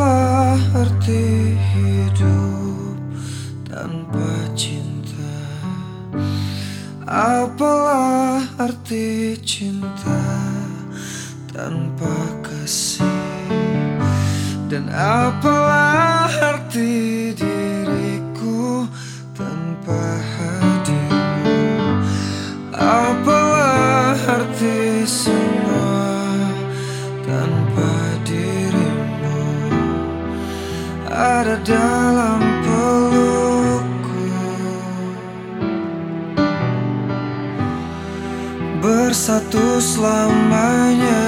Apalah arti hidup tanpa cinta. Apalah arti cinta tanpa kasih? Dan apalah Dalam pelukku. Bersatu selamanya.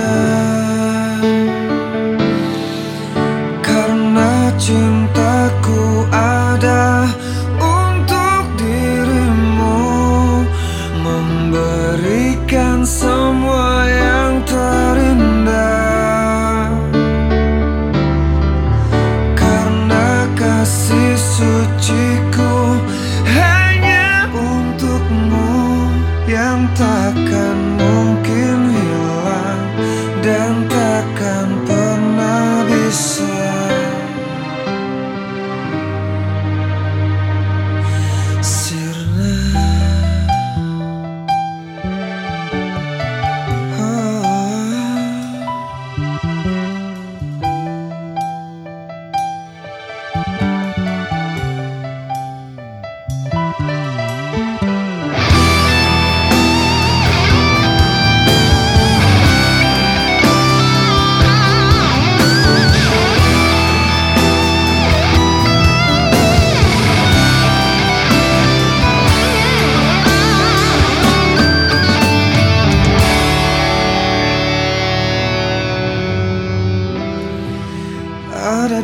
Karena cintaku ada untuk dirimu Memberikan semua Karena kasih suciku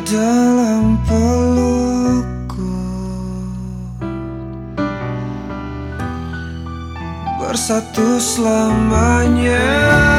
dalam pelukku. Bersatu selamanya